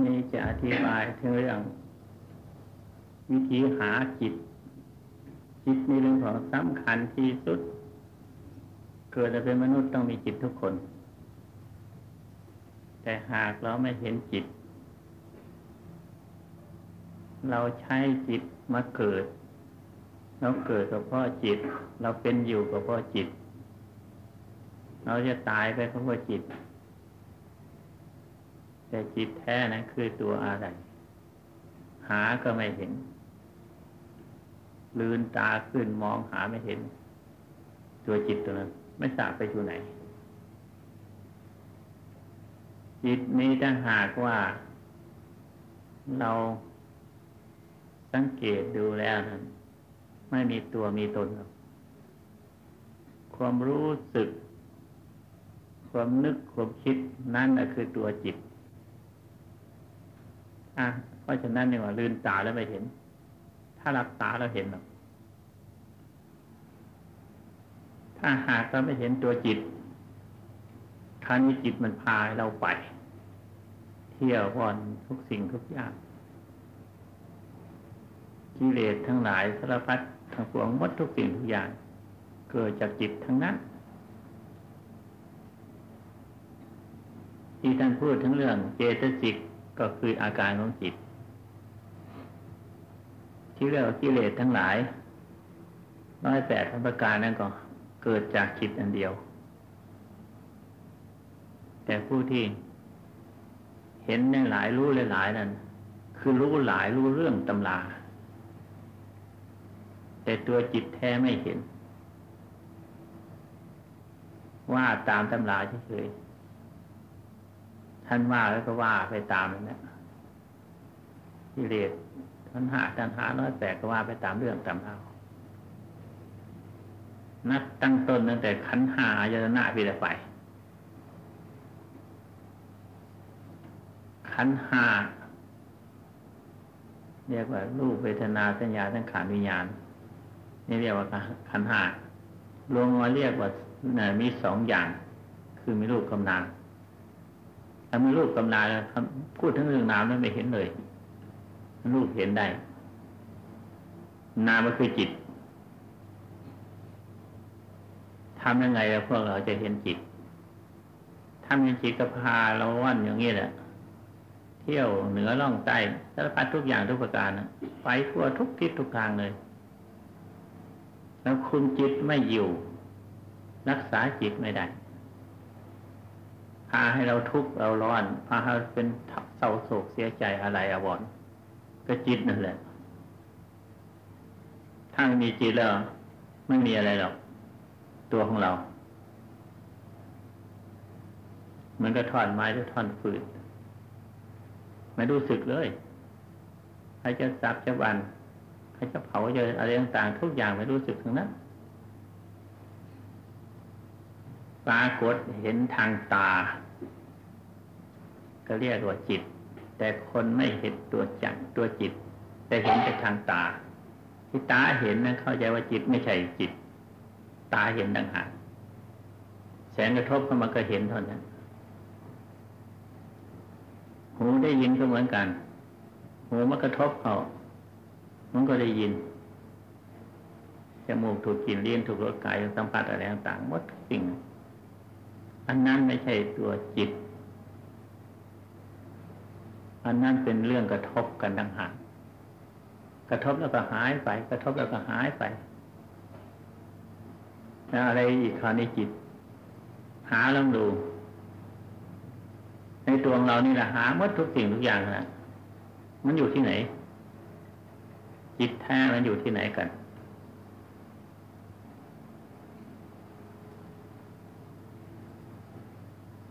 นี่จะอธิบายถึงเรื่อง วิธีหาจิต จิตในเรื่องของสำคัญที่สุด เกิดจะเป็นมนุษย์ต้องมีจิตทุกคน แต่หากเราไม่เห็นจิต เราใช้จิตมาเกิด เราเกิดกับพ่อจิต เราเป็นอยู่กับพ่อจิต เราจะตายไปเพราะจิต แต่จิตแท้นั้นคือตัวอะไร หาก็ไม่เห็น ลืนตาขึ้นมองหาไม่เห็น ตัวจิตตัวนั้น ไม่ทราบไปอยู่ไหน จิตนี้ถ้าหากว่า เราสังเกตดูแล้วนั้นไม่มีตัวมีตนความรู้สึก ความนึกความคิดนั่นคือตัวจิต อะเพราะฉะนั้นเนี่ยว่าลืนตาแล้วไม่เห็น ถ้ารับตาเราเห็นหรอกถ้าหากเราไม่เห็นตัวจิตคราวนี้จิตมันพาเราไป เที่ยววอนทุกสิ่งทุกอย่างกิเลสทั้งหลายสารพัดทั้งปวงมดทุกสิ่งทุกอย่าง เกิดจากจิตทั้งนั้นที่ท่านพูดทั้งเรื่องเจตสิก ก็คืออาการของจิต ที่เรียกว่ากิเลสทั้งหลาย น้อยแปดทั้งประการนั้นก็เกิดจากจิตอันเดียว แต่ผู้ที่เห็นในหลายรู้หลายนั้น คือรู้หลายรู้เรื่องตำราแต่ตัวจิตแท้ไม่เห็น ว่าตามตำราเฉย ท่านว่าแล้วก็ว่าไปตามนั่นแหละกิเลสทันหาทันหาน้อยแปดก็ว่าไปตามเรื่องตามเรานับตั้งต้นตั้งแต่ขันหายตนาพิรไปขันหาเรียกว่ารูปเวทนาสัญญาทั้งขานวิญญาณ นี่เรียกว่าขันหารวมมาเรียกว่ามีสองอย่าง คือมีรูปกำนาน ถ้ามีรูปกำนาพูดถึงเรื่องนามนั้นไม่เห็นเลย รูปเห็นได้ นามก็คือจิตทำยังไงแล้วพวกเราจะเห็นจิตทำยังจิตก็พาเราวันอย่างนี้แหละ เที่ยวเหนือล่องใต้สารพัดทุกอย่างทุกประการไปทั่วทุกทิศทุกทางเลย แล้วคุณจิตไม่อยู่ รักษาจิตไม่ได้ พาให้เราทุกข์เราร้อน พาให้เป็นเศร้าโศกเสียใจอะไรอวรก็จิตนั่นแหละถ้ามีจิตแล้วไม่มีอะไรหรอกตัวของเราเหมือนกับท่อนไม้หรือท่อนฟืนไม่รู้สึกเลยใครจะสับจะบันใครจะเผาจะอะไรต่างๆทุกอย่างไม่รู้สึกทั้งนั้น ปรากฏเห็นทางตา ก็เรียกว่าจิต แต่คนไม่เห็นตัวจักตัวจิต แต่เห็นแต่ทางตา ที่ตาเห็นนั้นเข้าใจว่าจิตไม่ใช่จิต ตาเห็นดังหากแสงกระทบเข้ามาก็เห็นเท่านั้น หูได้ยินก็เหมือนกัน หูมันกระทบเขามันก็ได้ยินจมูกถูกกลิ่นเลี้ยนถูกรสกายสัมผัสอะไรต่างๆหมดสิ่ง อันนั้นไม่ใช่ตัวจิต อันนั้นเป็นเรื่องกระทบกันดังหากกระทบแล้วก็หายไป กระทบแล้วก็หายไปแล้วอะไรอีกคราวนี้จิต หาลองดู ในตัวเรานี่แหละหาหมดทุกสิ่งทุกอย่างนะมันอยู่ที่ไหน จิตแท้มันอยู่ที่ไหนกัน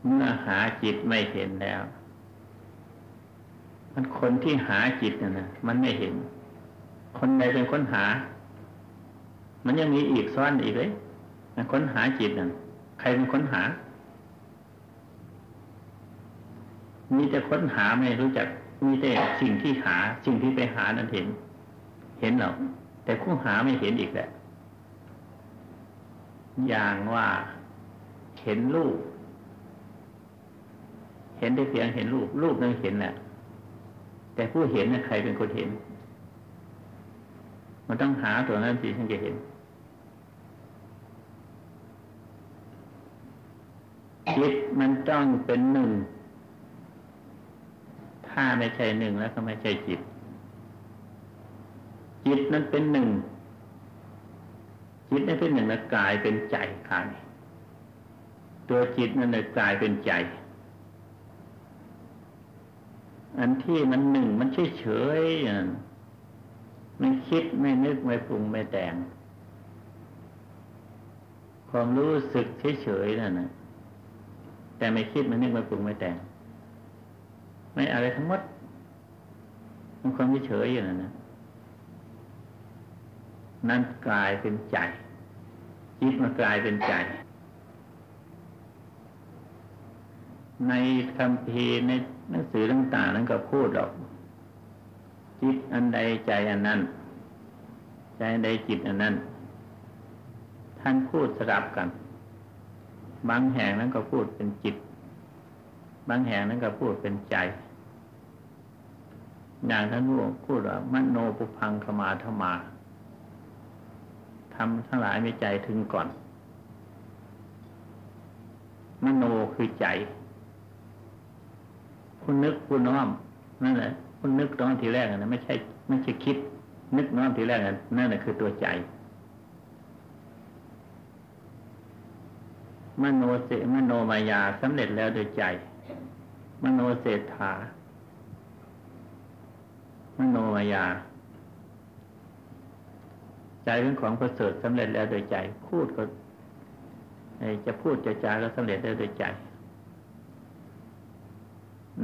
เมื่อหาจิตไม่เห็นแล้ว มันคนที่หาจิตนะนะมันไม่เห็น คนใดเป็นคนหา มันยังมีอีกซ้อนอีกเลยค้นหาจิตนั่นใครเป็นคนหา มีแต่ค้นหาไม่รู้จัก มีแต่สิ่งที่หา สิ่งที่ไปหานั้นเห็น เห็นหรอกแต่ผู้หาไม่เห็นอีกแหละ อย่างว่าเห็นรูป เห็นได้เพียงเห็นรูปรูปนึงเห็นแหละแต่ผู้เห็นน่ะใครเป็นคนเห็น มันต้องหาตัวนั้นสิถึงจะเห็นจิตมันต้องเป็นหนึ่ง ถ้าไม่ใช่หนึ่งแล้วก็ไม่ใช่จิต จิตนั้นเป็นหนึ่ง จิตนั้นเป็นหนึ่งแล้วกายเป็นใจค่ะตัวจิตนั้นเลยกายเป็นใจ อันที่มันหนึ่งมันเฉยเฉยไม่คิดไม่นึกไม่ปรุงไม่แต่ง ความรู้สึกเฉยเฉยนั่นนะแต่ไม่คิดไม่นึกไม่ปรุงไม่แต่ง ไม่อะไรทั้งหมดมันความเฉยอย่างนั้นนะนั่นกลายเป็นใจจิตมันกลายเป็นใจ ในคำพีในหนังสือต่างๆนั้นก็พูดหรอกจิตอันใดใจอันนั้น ใจอันใดจิตอันนั้น ท่านพูดสลับกัน บางแห่งนั้นก็พูดเป็นจิต บางแห่งนั้นก็พูดเป็นใจ อย่างท่านพูดว่ามโนปุพังขมาธมาทำทั้งหลายไม่ใจถึงก่อน มโนคือใจ คุณนึกคุณน้อมนั่นแหละคุณนึกน้อมทีแรกนะไม่ใช่ไม่ใช่คิด นึกน้อมทีแรกนั่นแหละคือตัวใจมโนเสมโนมายาสำเร็จแล้วโดยใจ มโนเศรษฐามโนมายา ใจเป็นของประเสริฐสำเร็จแล้วโดยใจ พูดก็จะพูดจะจาแล้วสำเร็จได้วโดยใจ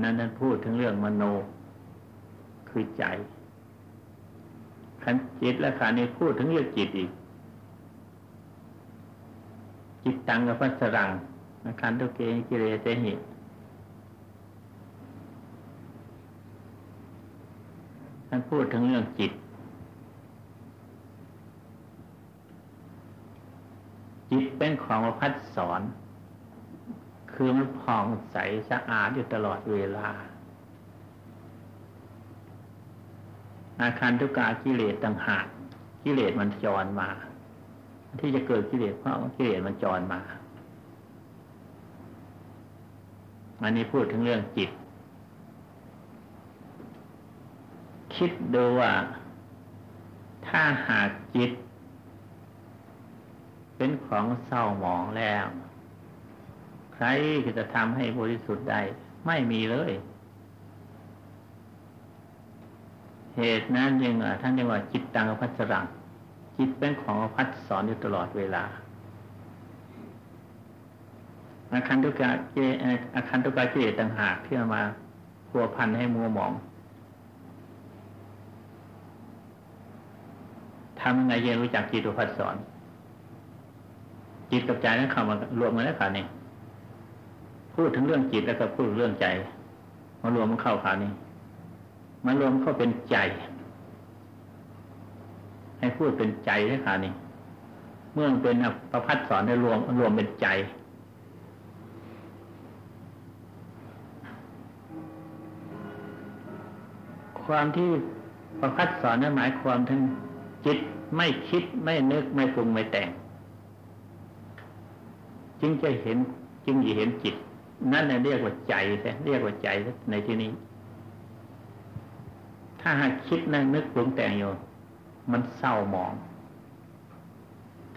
นั้นนั้นพูดถึงเรื่องมโน คือใจขันจิตและขานี้พูดถึงเรื่องจิตอีก จิตตังกับพัสรังขันตุเกกิเลสหิท่านพูดถึงเรื่องจิต จิตเป็นของพัดสอน คือมันผ่องใสสะอาดอยู่ตลอดเวลา อาคารทุกากิเลสต่างหากกิเลสมันจรมา ที่จะเกิดกิเลสเพราะกิเลสมันจรมาอันนี้พูดถึงเรื่องจิต คิดดูว่า ถ้าหากจิต เป็นของเศร้าหมองแล้ว ใครจะทำให้บริสุทธิ์ได้ไม่มีเลย เหตุนั้นยังท่านเรียกว่าจิตตังพัสรังจิตเป็นของพัดสอนอยู่ตลอดเวลาอาคันตุกะเจอาคันตุกะเจต่างหากที่มาพัวพันให้มัวหมองทำยังไงเยังรู้จักจิตพัดสอน จิตกับใจนั้นเข้ามารวมกันแล้วขานี่ พูดถึงเรื่องจิตแล้วก็พูดเรื่องใจมารวมมันเข้าขานี่มันรวมเข้าเป็นใจ ให้พูดเป็นใจแล้วขานี่เมื่อเป็นประพัดสอนได้รวมรวมเป็นใจความที่ประพัดสอนนั้นหมายความถึงจิตไม่คิดไม่นึกไม่ปรุงไม่แต่ง จึงจะเห็นจึงจะเห็นจิต นั่นเรียกว่าใจใช่เรียกว่าใจในที่นี้ ถ้าหากคิดนั่งนึกปรุงแต่งอยู่มันเศร้าหมอง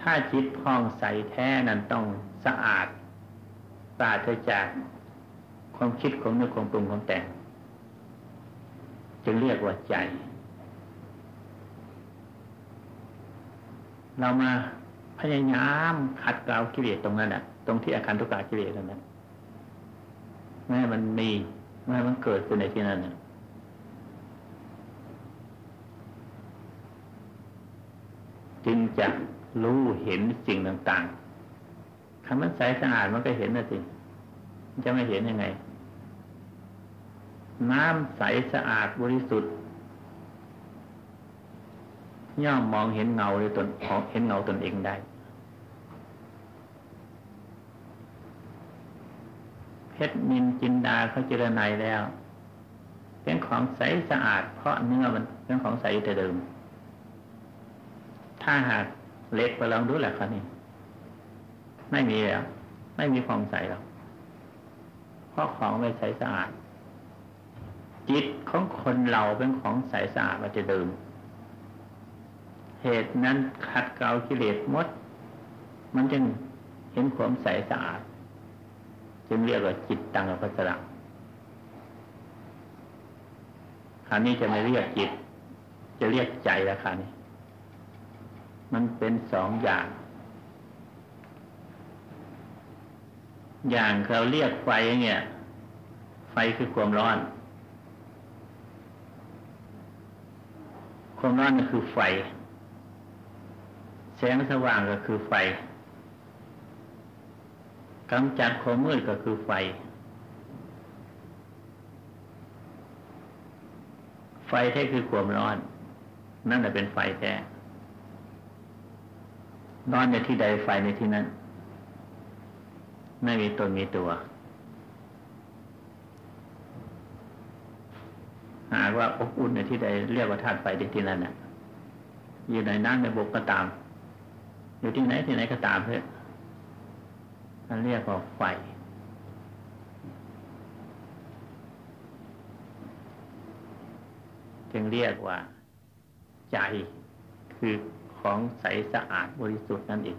ถ้าจิตพองใสแท้นั้นต้องสะอาดปราศจากความคิดของนึกของปรุงของแต่ง จึงเรียกว่าใจ เรามาพยายามขัดเกลากิเลสตรงนั้นอะ ตรงที่อาการทุกขากิเลสตรงนั้น แม่มันมีแม่มันเกิดขึ้นในที่นั้นจึงจะรู้เห็นสิ่งต่างๆคำมันใสสะอาดมันก็เห็นนะสิจะไม่เห็นยังไง น้ำใสสะอาดบริสุทธิ์ย่อมมองเห็นเงาเลยตนเห็นเงาตนเองได้เพ ชรนินจินดาเขาเจรไนแล้ว เป็นของใสสะอาด เพราะเนื้อมันเป็นของใสอยู่แต่เดิม ถ้าหากเล็กไปลองดูแหละครับนี่ไม่มีแล้วไม่มีของใสแล้วเพราะของไม่ใสสะอาด จิตของคนเราเป็นของใสสะอาดมาจะเดิม เหตุนั้นขัดเกลากิเลสมด มันจึงเห็นความใสสะอาด จึงเรียกว่าจิตตังอภัสระคราวนี้จะไม่เรียกจิต จะเรียกใจแล้วคราวนี้ มันเป็นสองอย่าง อย่างเราเรียกไฟเนี่ย ไฟคือความร้อน ความร้อนก็คือไฟ แสงสว่างก็คือไฟ กำจัดความมืดก็คือไฟ ไฟแท้คือความร้อน นั่นแหละเป็นไฟแท้ร้อนในที่ใดไฟในที่นั้น ไม่มีตนมีตัว หากว่าอบอุ่นในที่ใดเรียกว่าธาตุไฟในที่นั้นน่ะ อยู่ในน้ำในบกก็ตาม อยู่ที่ไหนที่ไหนก็ตามเพื่อ นั่นเรียกว่าไฟ จึงเรียกว่า ใจคือของใสสะอาดบริสุทธิ์นั่นเอง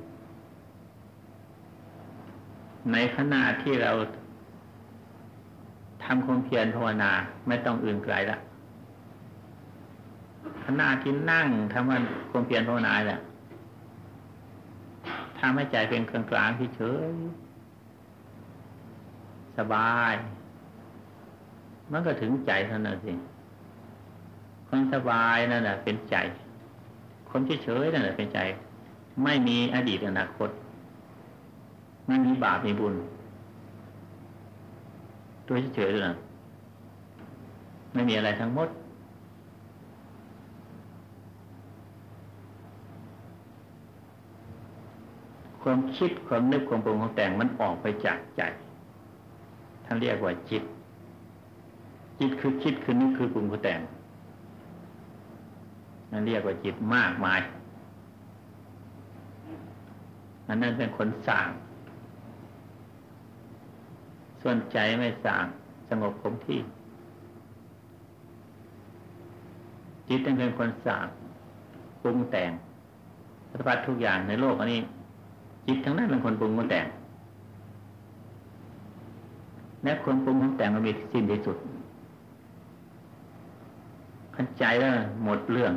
ในขณะที่เราทำความเพียรภาวนาไม่ต้องอื่นไกลละขณะที่นั่งทำความเพียรภาวนาแหละ ทำให้ใจเป็นกลางกลางที่เฉยสบาย มันก็ถึงใจเท่านั้นสิคนสบายนั่นแหละเป็นใจ คนเฉยๆนั่นแหละเป็นใจ ไม่มีอดีตอนาคต ไม่มีบาปมีบุญ ตัวเฉยๆเลยไม่มีอะไรทั้งหมด ความคิดความนึกความปรุงของแต่งมันออกไปจากใจท่านเรียกว่าจิต จิตคือคิดคือนึกคือปรุงคือแต่งนั่นเรียกว่าจิตมากมาย อันนั้นเป็นคนสั่งส่วนใจไม่สั่งสงบคงที่ จิตเป็นคนสั่งปรุงแต่งสารพัดทุกอย่างในโลกอันนี้ จิตทั้งนั้นเป็นคนปรุงคนแต่งและคนปรุงคนแต่งมันมีสิ้นที่สุดขันใจแล้วหมดเรื่อง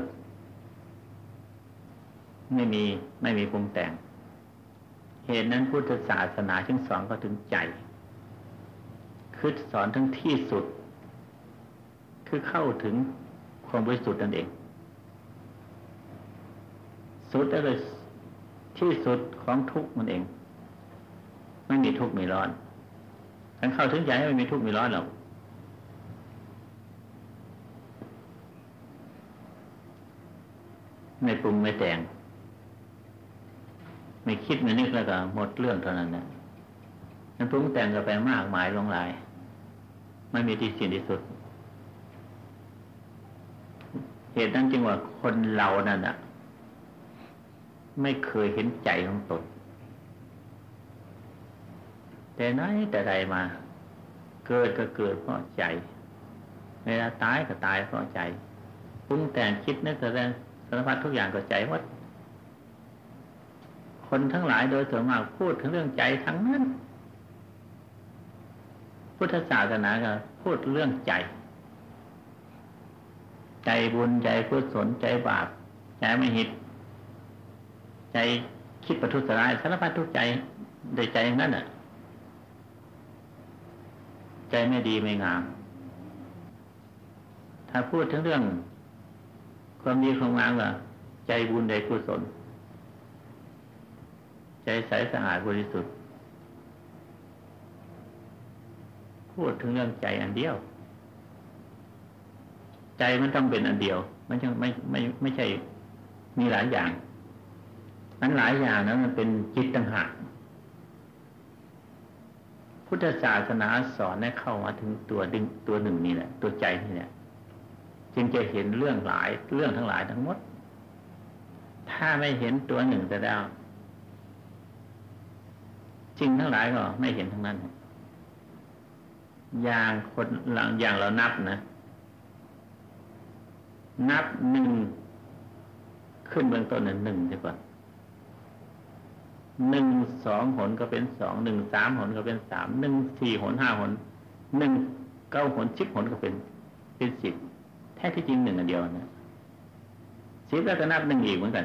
ไม่มีไม่มีปรุงแต่ง เหตุนั้นพุทธศาสนาจึงสอนก็ถึงใจคือสอนทั้งที่สุด คือเข้าถึงความบริสุทธิ์นั่นเอง สุดอะไร ที่สุดของทุกมันเอง ไม่มีทุกมีร้อนการเข้าถึงใจไม่มีทุกมีร้อนหรอกไม่ปรุงไม่แต่ง ไม่คิดไม่นึกแล้วก็หมดเรื่องเท่านั้นนะนั้นปรุงแต่งกันไปมากมายลงหลาย ไม่มีที่สิ้นที่สุด เหตุนั้นจึงว่าคนเรานั่นอะ ไม่เคยเห็นใจของตน แต่ไหนแต่ใดมา เกิดก็เกิดเพราะใจ เวลาตายก็ตายเพราะใจปรุงแต่งคิดนึกแสดงสารพัดทุกอย่างก็ใจหมดคนทั้งหลายโดยส่วนมากพูดถึงเรื่องใจทั้งนั้น พุทธศาสนาก็พูดเรื่องใจ ใจบุญใจกุศลใจบาปใจไม่หิต ใจคิดประทุษร้ายสารพัดทุกใจโดยใจนั้นน่ะ ใจไม่ดีไม่งาม ถ้าพูดถึงเรื่อง ความดีความงามก็ใจบุญใจกุศล ใจใสสะอาดบริสุทธิ์ พูดถึงเรื่องใจอันเดียว ใจมันต้องเป็นอันเดียว มันจะไม่ไม่ไม่ใช่มีหลายอย่าง อันหลายอย่างนั้นมันเป็นจิตต่างหากพุทธศาสนาสอนให้เข้ามาถึงตัวดึงตัวหนึ่งนี่แหละ ตัวใจนี่แหละจึงจะเห็นเรื่องหลายเรื่องทั้งหลายทั้งหมด ถ้าไม่เห็นตัวหนึ่งแต่แล้วจริงทั้งหลายก็ไม่เห็นทั้งนั้น อย่างคนหลังอย่างเรานับนะ นับหนึ่งขึ้นเบื้องต้นหนึ่งหนึ่งดีกว่า หนึ่งสองหนก็เป็นสองหนึ่งสามหนก็เป็นสามหนึ่งสี่หนห้าหนหนึ่งเก้าหนสิบหนก็เป็น เป็นสิบแท้ที่จริงหนึ่งอันเดียวนะสิบแล้วก็นับหนึ่งอีกเหมือนกัน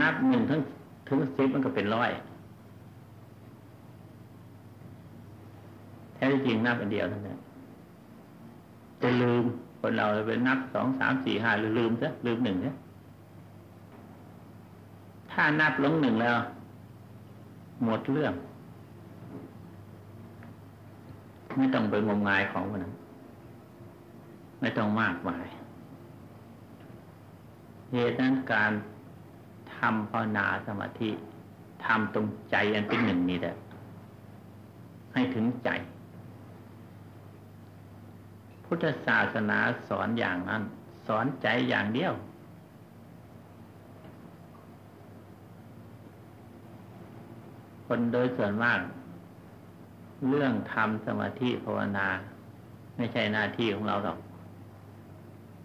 นับหนึ่งทั้งถึงสิบมันก็เป็นร้อยแท้ที่จริงนับอันเดียวนั่นแหละจะลืมคนเราไปนับสองสามสี่ห้าหรือลืมซะลืมหนึ่งเนี่ย ถ้านับลงหนึ่งแล้ว หมดเรื่อง ไม่ต้องไปงมงายของมันไม่ต้องมากมายเหตุนั้นการทำภาวนาสมาธิทำตรงใจอันเป็นหนึ่งนี่แหละให้ถึงใจ พุทธศาสนาสอนอย่างนั้น สอนใจอย่างเดียว คนโดยส่วนมาก เรื่องทำสมาธิภาวนา ไม่ใช่หน้าที่ของเราหรอก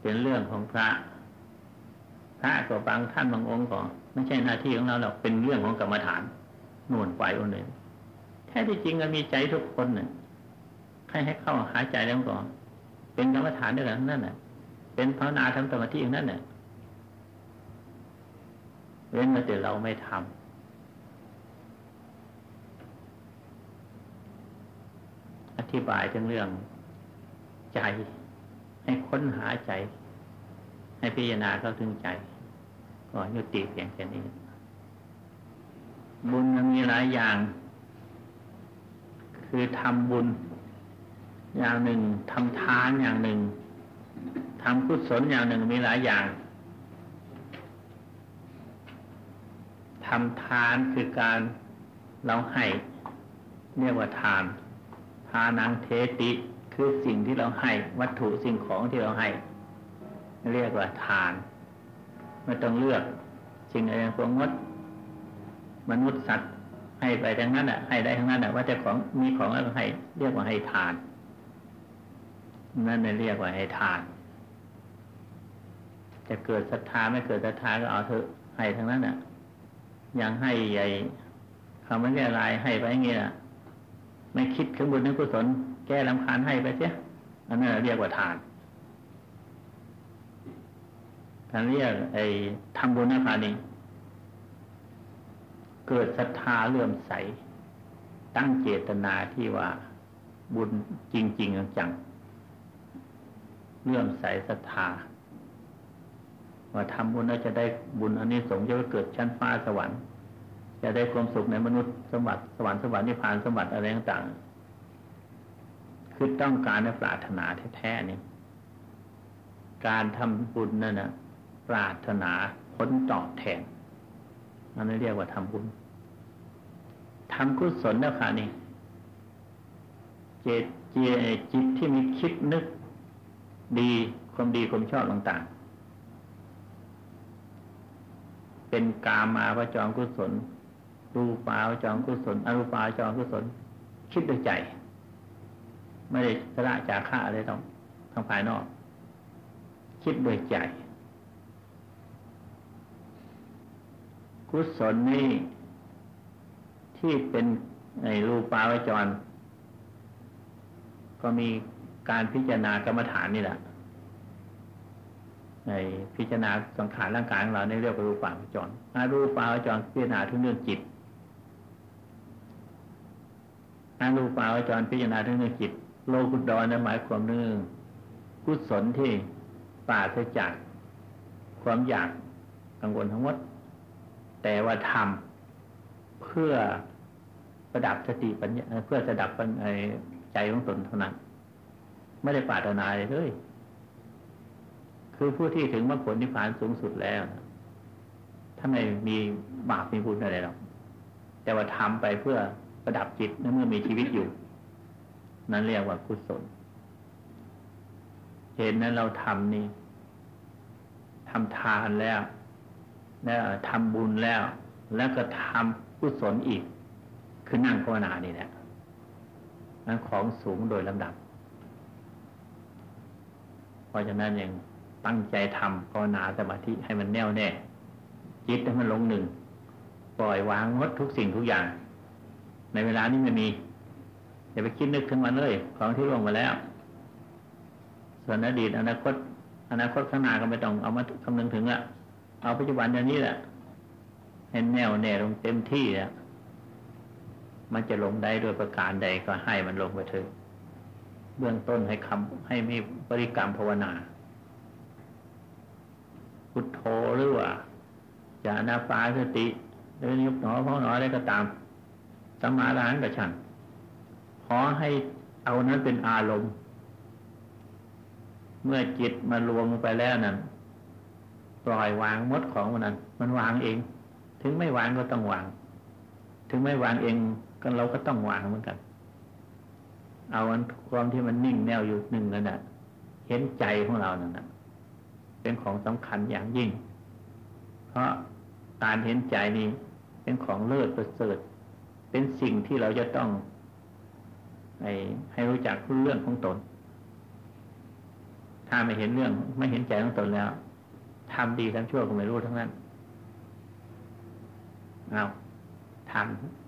เป็นเรื่องของพระ พระก็บางท่านบางองค์ก็ไม่ใช่หน้าที่ของเราหรอกเป็นเรื่องของกรรมฐานน่นไปอนหนึ่งแท้ที่จริงก็มีใจทุกคนเนี่ยใครให้เข้าหายใจแล้วก็เป็นกรรมฐานด้วยกันนั่นแหละเป็นภาวนาทำสมาธิอย่างนั้นเนี่ยเว้นแต่เราไม่ทำ ธิบายถึงเรื่องใจ ให้ค้นหาใจ ให้พิจารณาเข้าถึงใจ ก็ยุติเพียงแค่นี้ บุญมันมีหลายอย่าง คือทำบุญ อย่างหนึ่งทำทานอย่างหนึ่งทำกุศลอย่างหนึ่งมีหลายอย่างทำทานคือการเราให้เรียกว่าทาน ทานังเทติคือสิ่งที่เราให้ วัตถุสิ่งของที่เราให้ เรียกว่าทานไม่ต้องเลือกสิ่งอะไรพวกงดมนุษย์สัตว์ให้ไปทั้งนั้นอะ ให้ได้ทั้งนั้นอะ ว่าแต่ของมีของแล้วให้ เรียกว่าให้ทาน นั่นเรียกว่าให้ทาน จะเกิดศรัทธาไม่เกิดศรัทธาก็เอาเถอะให้ทั้งนั้นอะยังให้ใหญ่คำว่าเรียกอะไรให้ไปอย่างเงี้ย ไม่คิดถึงบุญถึงกุศลแก้ลำคาญให้ไปเสียอันนั้นเรียกว่าทานท่านเรียกไอ้ทำบุญนะคะนี่เกิดศรัทธาเลื่อมใส ตั้งเจตนาที่ว่าบุญจริงจริงจังเลื่อมใสศรัทธา ว่าทำบุญแล้วจะได้บุญอันนี้สงจะเกิดชั้นฟ้าสวรรค์ จะได้ความสุขในมนุษย์สมบัติสวรรค์สวรรค์นิพพานสมบัติอะไรต่างๆคือต้องการในปรารถนาแท้ๆนี่การทำบุญนั่นนะปรารถนาผลตอบแทนนั่นเรียกว่าทำบุญทำกุศลนะค่ะนี่เจตเจจิตที่มีคิดนึก ดีความดีความชอบต่างๆ เป็นกามาพระจองกุศล รูปาวจองกุศลอรูปาวจองกุศล คิดด้วยใจ ไม่ได้สละจากข้าอะไรต้องทางภายนอก คิดด้วยใจ กุศลนี่ที่เป็นในรูปาวจร ก็มีการพิจารณากรรมฐานนี่แหละในพิจารณาสังขารร่างกายของเราในเรียกว่ารูปาวจรอารูปาวจรพิจารณาทุกเรื่องจิต อารูปาวจรพิจารณาทั้งเรื่องจิต โลกุตดรนั้นหมายความนึงกุศลที่ปราศจากความอยากกังวลทั้งหมด แต่ว่าทำเพื่อประดับสติปัญญาเพื่อจะดับใจของตนเท่านั้น ไม่ได้ปรารถนาเลย คือผู้ที่ถึงมรรคผลนิพพานสูงสุดแล้วถ้าไม่มีบาปมีบุญอะไรหรอกแต่ว่าทำไปเพื่อ ประดับจิตในเมื่อมีชีวิตอยู่ นั่นเรียกว่ากุศลเห็นนั้นเราทำนี่ทำทานแล้วแล้วทำบุญแล้ว แล้วก็ทำกุศลอีก คือนั่งภาวนานี่แหละนั่นของสูงโดยลำดับ เพราะฉะนั้นยังตั้งใจทำภาวนาสมาธิให้มันแน่วแน่ จิตให้มันลงหนึ่ง ปล่อยวางงดทุกสิ่งทุกอย่าง ในเวลานี้ไม่มี อย่าไปคิดนึกถึงมันเลย ของที่ล่วงมาแล้ว ส่วนอดีตอนาคต อนาคตข้างหน้าก็ไม่ต้องเอามาคำนึงถึงละเอาปัจจุบันอย่างนี้แหละให้แน่วแน่ลงเต็มที่แล้วมันจะลงได้ด้วยประการใดก็ให้มันลงไปเถอะเบื้องต้นให้คำให้มีบริกรรมภาวนา พุทโธหรือว่าจะนาปาสติหรือยุบหนอพอหนออะไรก็ตาม สมาลานกับฉันขอให้เอานั้นเป็นอารมณ์ เมื่อจิตมารวมไปแล้วนั้นปล่อยวางมดของมันนั้น มันวางเอง ถึงไม่วางก็ต้องวาง ถึงไม่วางเองก็เราก็ต้องวางเหมือนกัน เอาอันความที่มันนิ่งแนวอยู่หนึ่งนั่นแหะเห็นใจของเรานั่นแหะเป็นของสำคัญอย่างยิ่ง เพราะการเห็นใจนี้เป็นของเลิศประเสริฐ เป็นสิ่งที่เราจะต้องให้ให้รู้จักเรื่องของตน ถ้าไม่เห็นเรื่องไม่เห็นใจของตนแล้วทำดีทำชั่วก็ไม่รู้ทั้งนั้น เอาทำ